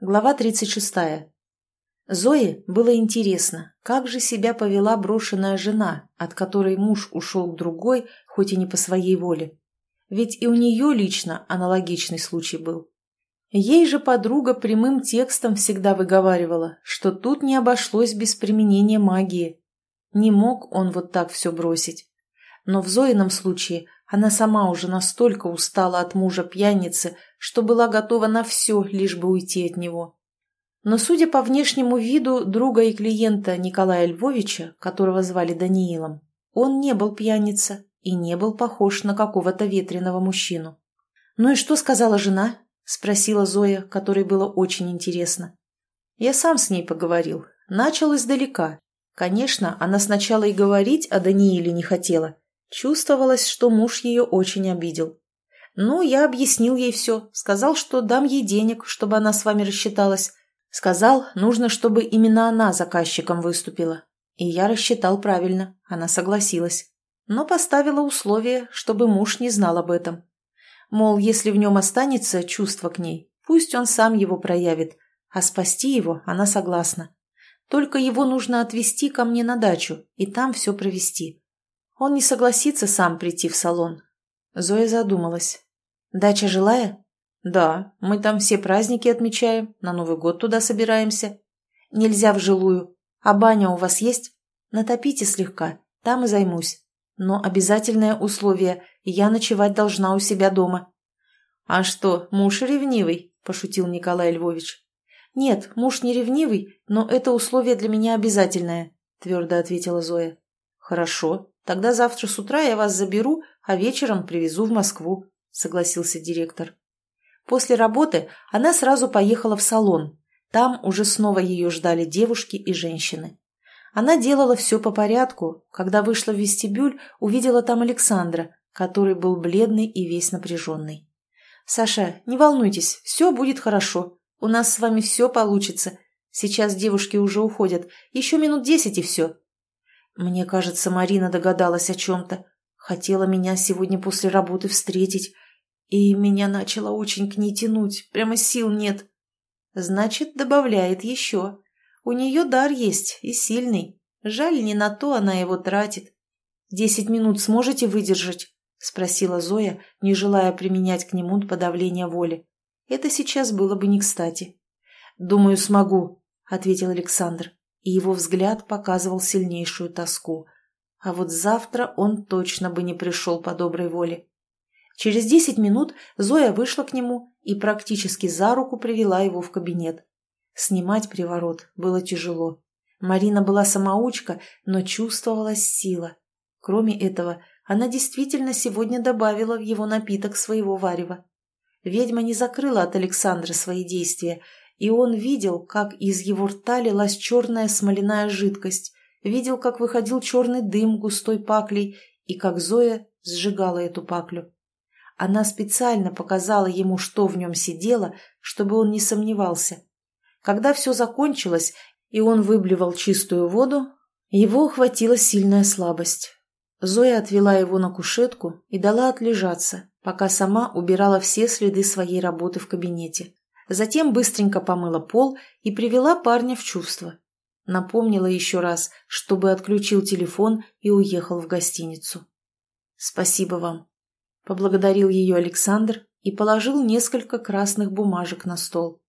Глава 36. Зое было интересно, как же себя повела брошенная жена, от которой муж ушел к другой, хоть и не по своей воле. Ведь и у нее лично аналогичный случай был. Ей же подруга прямым текстом всегда выговаривала, что тут не обошлось без применения магии. Не мог он вот так все бросить. Но в Зоином случае она сама уже настолько устала от мужа-пьяницы, что была готова на все, лишь бы уйти от него. Но, судя по внешнему виду друга и клиента Николая Львовича, которого звали Даниилом, он не был пьяница и не был похож на какого-то ветреного мужчину. «Ну и что сказала жена?» – спросила Зоя, которой было очень интересно. Я сам с ней поговорил. Начал издалека. Конечно, она сначала и говорить о Данииле не хотела, Чувствовалось, что муж ее очень обидел. Ну, я объяснил ей все, сказал, что дам ей денег, чтобы она с вами рассчиталась. Сказал, нужно, чтобы именно она заказчиком выступила. И я рассчитал правильно, она согласилась. Но поставила условие, чтобы муж не знал об этом. Мол, если в нем останется чувство к ней, пусть он сам его проявит, а спасти его она согласна. Только его нужно отвезти ко мне на дачу и там все провести. Он не согласится сам прийти в салон. Зоя задумалась. «Дача жилая?» «Да, мы там все праздники отмечаем, на Новый год туда собираемся». «Нельзя в жилую. А баня у вас есть?» «Натопите слегка, там и займусь. Но обязательное условие – я ночевать должна у себя дома». «А что, муж ревнивый?» – пошутил Николай Львович. «Нет, муж не ревнивый, но это условие для меня обязательное», – твердо ответила Зоя. «Хорошо, Тогда завтра с утра я вас заберу, а вечером привезу в Москву», — согласился директор. После работы она сразу поехала в салон. Там уже снова ее ждали девушки и женщины. Она делала все по порядку. Когда вышла в вестибюль, увидела там Александра, который был бледный и весь напряженный. «Саша, не волнуйтесь, все будет хорошо. У нас с вами все получится. Сейчас девушки уже уходят. Еще минут десять и все», мне кажется, Марина догадалась о чем-то. Хотела меня сегодня после работы встретить. И меня начало очень к ней тянуть. Прямо сил нет. Значит, добавляет еще. У нее дар есть и сильный. Жаль, не на то она его тратит. «Десять минут сможете выдержать?» — спросила Зоя, не желая применять к нему подавление воли. Это сейчас было бы не кстати. «Думаю, смогу», — ответил Александр и его взгляд показывал сильнейшую тоску. А вот завтра он точно бы не пришел по доброй воле. Через десять минут Зоя вышла к нему и практически за руку привела его в кабинет. Снимать приворот было тяжело. Марина была самоучка, но чувствовалась сила. Кроме этого, она действительно сегодня добавила в его напиток своего варева. Ведьма не закрыла от Александра свои действия и он видел, как из его рта лилась черная смоляная жидкость, видел, как выходил черный дым густой паклей и как Зоя сжигала эту паклю. Она специально показала ему, что в нем сидело, чтобы он не сомневался. Когда все закончилось, и он выблевал чистую воду, его охватила сильная слабость. Зоя отвела его на кушетку и дала отлежаться, пока сама убирала все следы своей работы в кабинете. Затем быстренько помыла пол и привела парня в чувство. Напомнила еще раз, чтобы отключил телефон и уехал в гостиницу. «Спасибо вам», — поблагодарил ее Александр и положил несколько красных бумажек на стол.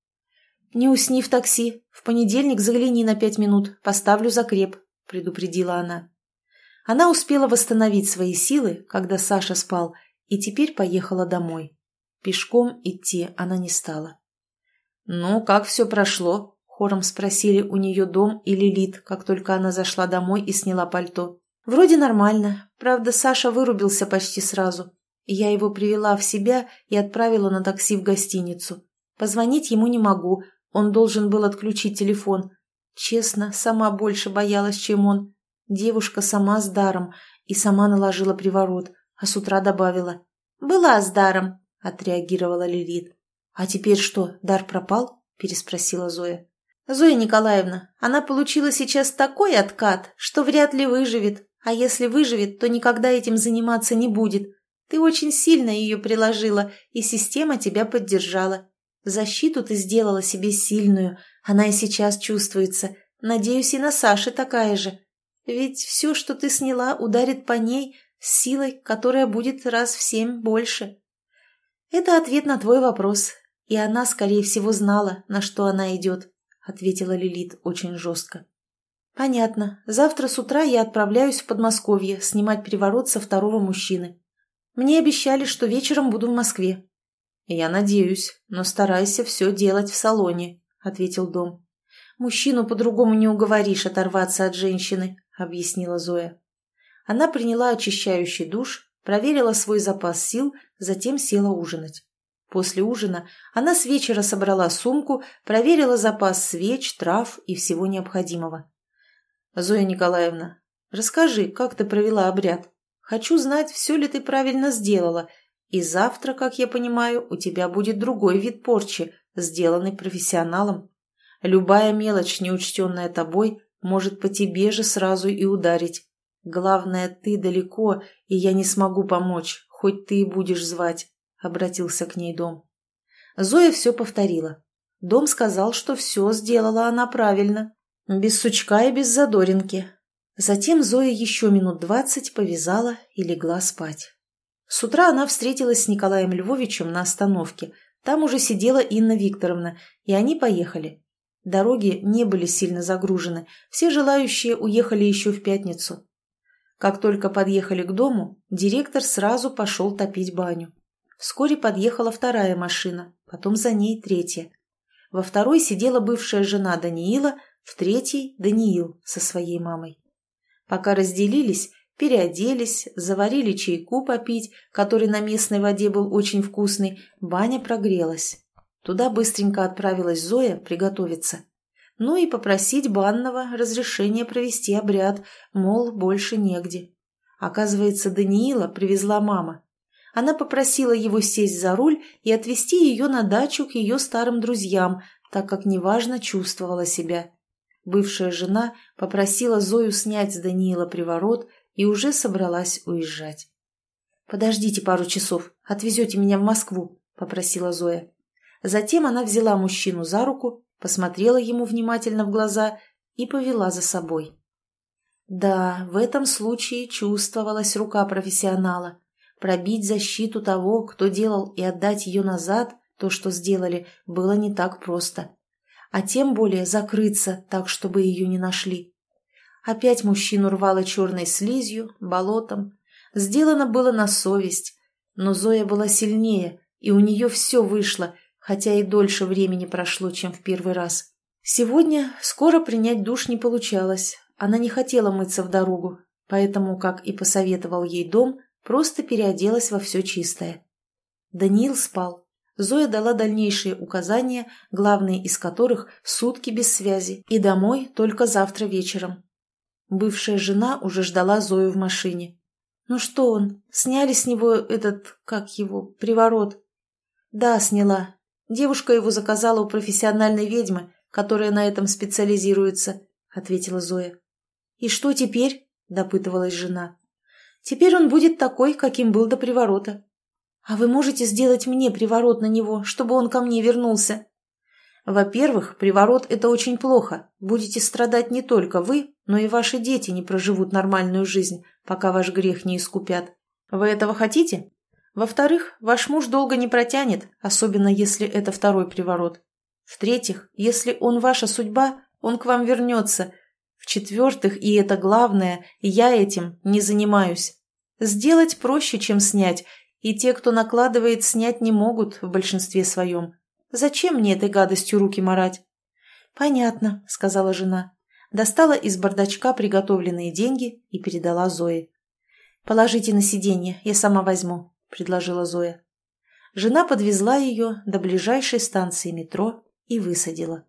«Не усни в такси. В понедельник загляни на пять минут. Поставлю закреп», — предупредила она. Она успела восстановить свои силы, когда Саша спал, и теперь поехала домой. Пешком идти она не стала. «Ну, как все прошло?» – хором спросили у нее Дом и Лилит, как только она зашла домой и сняла пальто. «Вроде нормально. Правда, Саша вырубился почти сразу. Я его привела в себя и отправила на такси в гостиницу. Позвонить ему не могу, он должен был отключить телефон. Честно, сама больше боялась, чем он. Девушка сама с даром и сама наложила приворот, а с утра добавила. «Была с даром», – отреагировала Лилит. «А теперь что, дар пропал?» – переспросила Зоя. «Зоя Николаевна, она получила сейчас такой откат, что вряд ли выживет, а если выживет, то никогда этим заниматься не будет. Ты очень сильно ее приложила, и система тебя поддержала. Защиту ты сделала себе сильную, она и сейчас чувствуется. Надеюсь, и на Саше такая же. Ведь все, что ты сняла, ударит по ней с силой, которая будет раз в семь больше. Это ответ на твой вопрос, и она, скорее всего, знала, на что она идет, ответила Лилит очень жестко. Понятно. Завтра с утра я отправляюсь в Подмосковье снимать переворот со второго мужчины. Мне обещали, что вечером буду в Москве. Я надеюсь, но старайся все делать в салоне, ответил Дом. Мужчину по-другому не уговоришь оторваться от женщины, объяснила Зоя. Она приняла очищающий душ, проверила свой запас сил, затем села ужинать. После ужина она с вечера собрала сумку, проверила запас свеч, трав и всего необходимого. «Зоя Николаевна, расскажи, как ты провела обряд? Хочу знать, все ли ты правильно сделала, и завтра, как я понимаю, у тебя будет другой вид порчи, сделанный профессионалом. Любая мелочь, неучтенная тобой, может по тебе же сразу и ударить. Главное, ты далеко, и я не смогу помочь, хоть ты и будешь звать», — обратился к ней Дом. Зоя все повторила. Дом сказал, что все сделала она правильно, без сучка и без задоринки. Затем Зоя еще минут двадцать повязала и легла спать. С утра она встретилась с Николаем Львовичем на остановке. Там уже сидела Инна Викторовна, и они поехали. Дороги не были сильно загружены, все желающие уехали еще в пятницу. Как только подъехали к дому, директор сразу пошел топить баню. Вскоре подъехала вторая машина, потом за ней третья. Во второй сидела бывшая жена Даниила, в третьей – Даниил со своей мамой. Пока разделились, переоделись, заварили чайку попить, который на местной воде был очень вкусный, баня прогрелась. Туда быстренько отправилась Зоя приготовиться. Ну и попросить банного разрешения провести обряд, мол, больше негде. Оказывается, Даниила привезла мама. Она попросила его сесть за руль и отвезти ее на дачу к ее старым друзьям, так как неважно чувствовала себя. Бывшая жена попросила Зою снять с Даниила приворот и уже собралась уезжать. «Подождите пару часов, отвезете меня в Москву», — попросила Зоя. Затем она взяла мужчину за руку, посмотрела ему внимательно в глаза и повела за собой. Да, в этом случае чувствовалась рука профессионала. Пробить защиту того, кто делал, и отдать ее назад, то, что сделали, было не так просто а тем более закрыться так, чтобы ее не нашли. Опять мужчину рвало черной слизью, болотом. Сделано было на совесть, но Зоя была сильнее, и у нее все вышло, хотя и дольше времени прошло, чем в первый раз. Сегодня скоро принять душ не получалось, она не хотела мыться в дорогу, поэтому, как и посоветовал ей дом, просто переоделась во все чистое. Даниил спал, Зоя дала дальнейшие указания, главные из которых – сутки без связи и домой только завтра вечером. Бывшая жена уже ждала Зою в машине. «Ну что он? Сняли с него этот, как его, приворот?» «Да, сняла. Девушка его заказала у профессиональной ведьмы, которая на этом специализируется», – ответила Зоя. «И что теперь?» – допытывалась жена. «Теперь он будет такой, каким был до приворота. «А вы можете сделать мне приворот на него, чтобы он ко мне вернулся?» «Во-первых, приворот – это очень плохо. Будете страдать не только вы, но и ваши дети не проживут нормальную жизнь, пока ваш грех не искупят. Вы этого хотите? Во-вторых, ваш муж долго не протянет, особенно если это второй приворот. В-третьих, если он ваша судьба, он к вам вернется. В-четвертых, и это главное, я этим не занимаюсь. Сделать проще, чем снять, и те, кто накладывает, снять не могут в большинстве своем. Зачем мне этой гадостью руки марать? «Понятно», — сказала жена. Достала из бардачка приготовленные деньги и передала Зое. «Положите на сиденье, я сама возьму», — предложила Зоя. Жена подвезла ее до ближайшей станции метро и высадила.